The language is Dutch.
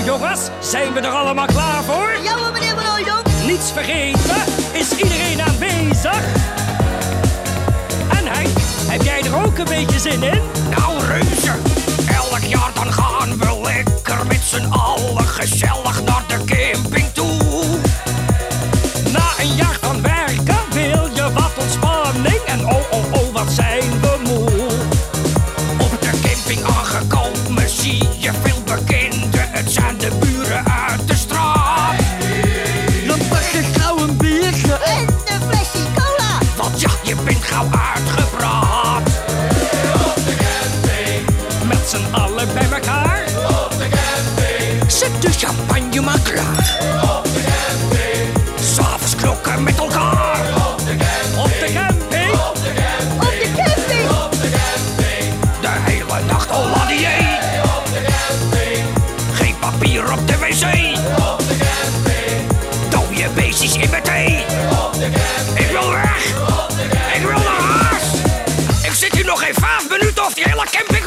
Nou jongens, zijn we er allemaal klaar voor? Ja hoor, meneer Van Hooydonk. Niets vergeten? Is iedereen aanwezig? En Henk, heb jij er ook een beetje zin in? Nou reuze, elk jaar dan gaan we lekker met z'n allen gezellig naar de camping toe. Na een jaar van werken wil je wat ontspanning en oh oh oh wat zijn we moe. Op de camping aangekomen zie. Het zijn de buren uit de straat. Dan pak je gauw een biertje. En een flesje cola. Want ja, je bent gauw uitgepraat. Met z'n allen bij elkaar. Zet de champagne maar klaar. S'avonds knokken met elkaar. Op de camping. Op de camping. De hele nacht al op de wc. Dode beestjes in mijn thee. Ik wil weg. Ik wil naar huis. Ik zit hier nog geen vijf minuten of die hele camping